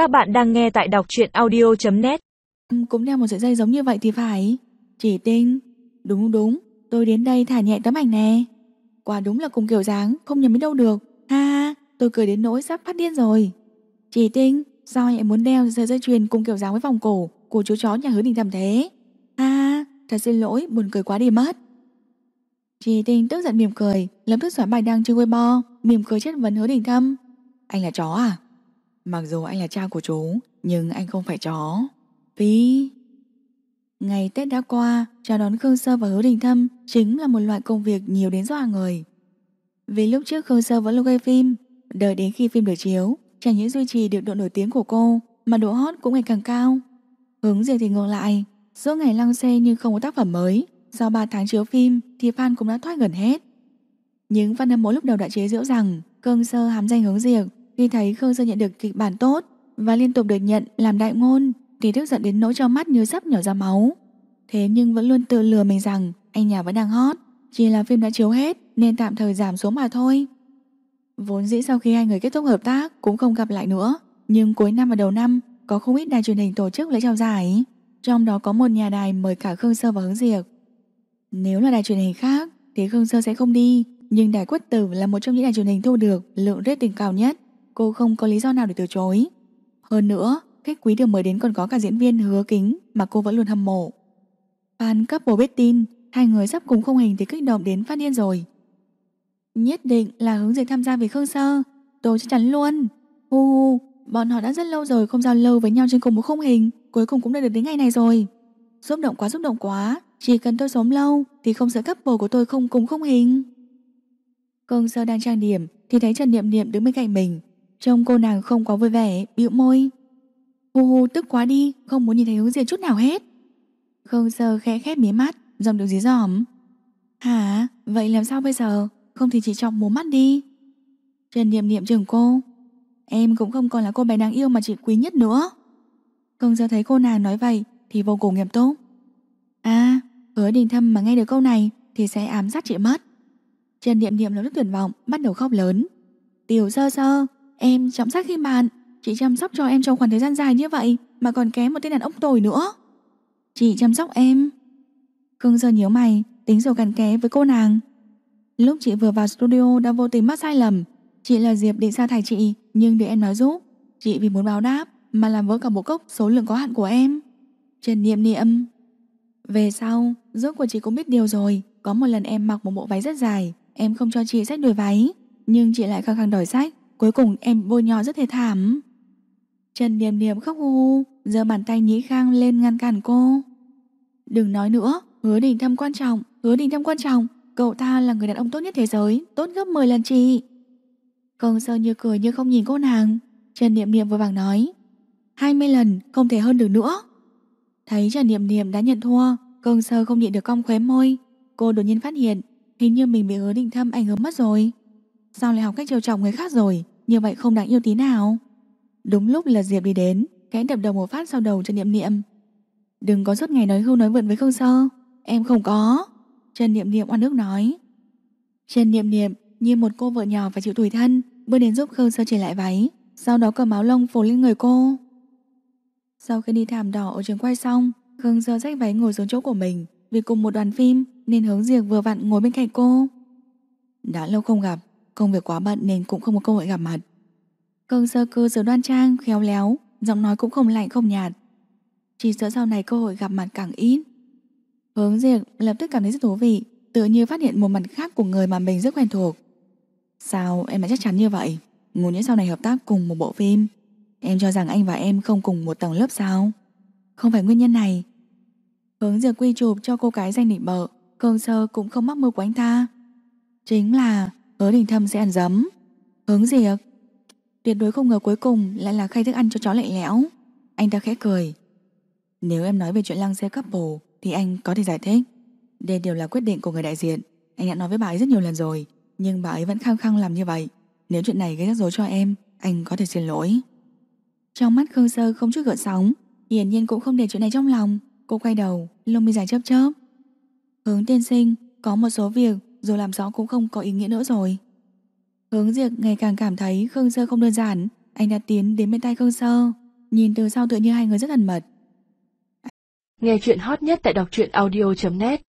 Các bạn đang nghe tại đọc truyện audio.net Cũng đeo một sợi dây giống như vậy thì phải. Chỉ tinh Đúng đúng. Tôi đến đây thả nhẹ tấm ảnh nè. Quả đúng là cùng kiểu dáng, Không nhầm đến đâu được. Ha ha Tôi cười đến nỗi sắp phát điên rồi. Chỉ tinh Sao anh lại muốn đeo sợi dây chuyền cùng kiểu dáng với vòng cổ Của chú chó nhà hứa đình thầm thế? Ha ha Thật xin lỗi, Buồn cười quá đi mất. Chỉ tinh tức giận mỉm cười, Lập tức xóa bài đăng trên Weibo, Mỉm cười chất vấn hứa đình thâm. Anh là chó à? Mặc dù anh là cha của chú, Nhưng anh không phải chó. Vì Ngày Tết đã qua, Chào đón Khương Sơ và Hứa Đình Thâm Chính là một loại công việc nhiều đến dọa người. Vì lúc trước Khương Sơ vẫn luôn gây phim, Đợi đến khi phim được chiếu, Chẳng những duy trì được độ nổi tiếng của cô, Mà độ hot cũng ngày càng cao. Hướng gì thì ngược lại giữa ngày lăng xê nhưng không có tác phẩm mới Sau 3 tháng chiếu phim Thì fan cũng đã thoát gần hết. Những fan hâm mộ lúc đầu đã chế giễu rằng Khương Sơ hám danh hướng diệt khi thấy Khương Sơ nhận được kịch bản tốt và liên tục được nhận làm đại ngôn thì tức giận đến nỗi cho mắt như sắp nhỏ ra máu. Thế nhưng vẫn luôn tự lừa mình rằng anh nhà vẫn đang hot, chỉ là phim đã chiếu hết nên tạm thời giảm xuống mà thôi. Vốn dĩ sau khi hai người kết thúc hợp tác cũng không gặp lại nữa, nhưng cuối năm và đầu năm có không ít đài truyền hình tổ chức lễ trao giải, trong đó có một nhà đài mời cả Khương Sơ và Hướng Diệp. Nếu là đài truyền hình khác thì Khương Sơ sẽ không đi, nhưng đài Quất Tử là một trong những đài truyền hình thu được lượng rating cao nhất cô không có lý do nào để từ chối. Hơn nữa, khách quý được mời đến còn có cả diễn viên hứa kính mà cô vẫn luôn hâm mộ. Fan couple biết tin, hai người sắp cùng không hình thì kích động đến phát điên rồi. Nhất định là hướng dịch tham gia về Khương Sơ, tôi chắc chắn luôn. Hu hu, bọn họ đã rất lâu rồi không giao lưu với nhau trên cùng một khung hình, cuối cùng cũng đã được đến ngày này rồi. Xúc động quá xúc động quá, chỉ cần tôi sống lâu thì không sợ couple của tôi không cùng khung hình. Khương Sơ đang trang điểm thì thấy Trần Niệm Niệm đứng bên cạnh mình, Trông cô nàng không có vui vẻ, bĩu môi. Hu hu tức quá đi, không muốn nhìn thấy hướng diệt chút nào hết. Khương sơ khẽ khép mí mắt, dòng được dí dỏm. Hả? Vậy làm sao bây giờ? Không thì chỉ chọc mù mắt đi. Trần Niệm Niệm trường cô. Em cũng không còn là cô bé đáng yêu mà chị quý nhất nữa. Khương sơ thấy cô nàng nói vậy thì vô cùng nghiêm túc. À, hứa đình thâm mà nghe được câu này thì sẽ ám sát chị mất. Trần Niệm Niệm lập tức tuyệt vọng, bắt đầu khóc lớn. Tiểu sơ sơ, Em chăm sóc khi bạn Chị chăm sóc cho em trong khoảng thời gian dài như vậy, Mà còn kém một tên đàn ông tồi nữa. Chị chăm sóc em. Cưng giờ nhớ mày, Tính rồi cằn ké với cô nàng. Lúc chị vừa vào studio đã vô tình mắc sai lầm. Chị là Diệp định sa thải chị, Nhưng để em nói giúp, Chị vì muốn báo đáp Mà làm vỡ cả bộ cốc số lượng có hạn của em. Trần niệm niệm. Về sau Rốt của chị cũng biết điều rồi. Có một lần em mặc một bộ váy rất dài, Em không cho chị sách đuổi váy, Nhưng chị lại khăng khăng đòi sách. Cuối cùng em bôi nhọ rất thê thảm. Trần niệm niệm khóc hù Giờ giơ bàn tay nhĩ khang lên ngăn cản cô. Đừng nói nữa, Hứa đình thâm quan trọng, Hứa đình thâm quan trọng, Cậu ta là người đàn ông tốt nhất thế giới, Tốt gấp 10 lần chị. Công sơ như cười như không nhìn cô nàng, Trần Niệm Niệm vừa vàng nói. 20 lần, không thể hơn được nữa. Thấy Trần Niệm Niệm đã nhận thua Công sơ không nhịn được cong khóe môi. Cô đột nhiên phát hiện, Hình như mình bị hứa định thâm ảnh hưởng mất rồi. Sao lại học cách trêu chọc người khác rồi? Như vậy không đáng yêu tí nào. Đúng lúc là Diệp đi đến Kẽ đập đầu một phát sau đầu Trần Niệm Niệm. Đừng có suốt ngày nói hưu nói vượn với Khương Sơ, Em không có. Trần Niệm Niệm oan nước nói. Trần Niệm Niệm, như một cô vợ nhỏ phải chịu tủi thân, Bước đến giúp Khương Sơ chỉ lại váy, Sau đó cầm áo lông phủ lên người cô. Sau khi đi thảm đỏ ở trường quay xong, Khương Sơ rách váy ngồi xuống chỗ của mình, Vì cùng một đoàn phim, Nên hướng diệt vừa vặn ngồi bên cạnh cô. Đã lâu không gặp Công việc quá bận nên cũng không có cơ hội gặp mặt. Cường sơ cư giờ đoan trang, khéo léo Giọng nói cũng không lạnh không nhạt. Chỉ sợ sau này cơ hội gặp mặt càng ít. Hướng diệt lập tức cảm thấy rất thú vị tựa như phát hiện một mặt khác của người mà mình rất quen thuộc. Sao em lại chắc chắn như vậy? Ngủ nhớ sau này hợp tác cùng một bộ phim. Em cho rằng anh và em không cùng một tầng lớp sao? Không phải nguyên nhân này. Hướng diệt quy chụp cho cô cái danh định bợ Cường sơ cũng không mắc mưu của anh ta. Chính là Hứa đình thâm sẽ ăn dấm Hướng gì ạ? Tuyệt đối không ngờ cuối cùng lại là khay thức ăn cho chó lạnh lẽo. Anh ta khẽ cười. Nếu em nói về chuyện lăng xe couple Thì anh có thể giải thích. Đây đều là quyết định của người đại diện. Anh đã nói với bà ấy rất nhiều lần rồi Nhưng bà ấy vẫn khăng khăng làm như vậy. Nếu chuyện này gây rắc rối cho em Anh có thể xin lỗi. Trong mắt Khương Sơ không chút gợn sóng Hiển nhiên cũng không để chuyện này trong lòng. Cô quay đầu, lông mi dài chớp chớp. Hướng tiên sinh Có một số việc dù làm rõ cũng không có ý nghĩa nữa rồi. Hướng Diệp ngày càng cảm thấy Khương Sơ không đơn giản, anh đã tiến đến bên tay Khương Sơ, Nhìn từ sau tựa như hai người rất ẩn mật. Nghe chuyện hot nhất tại đọc truyện audio.net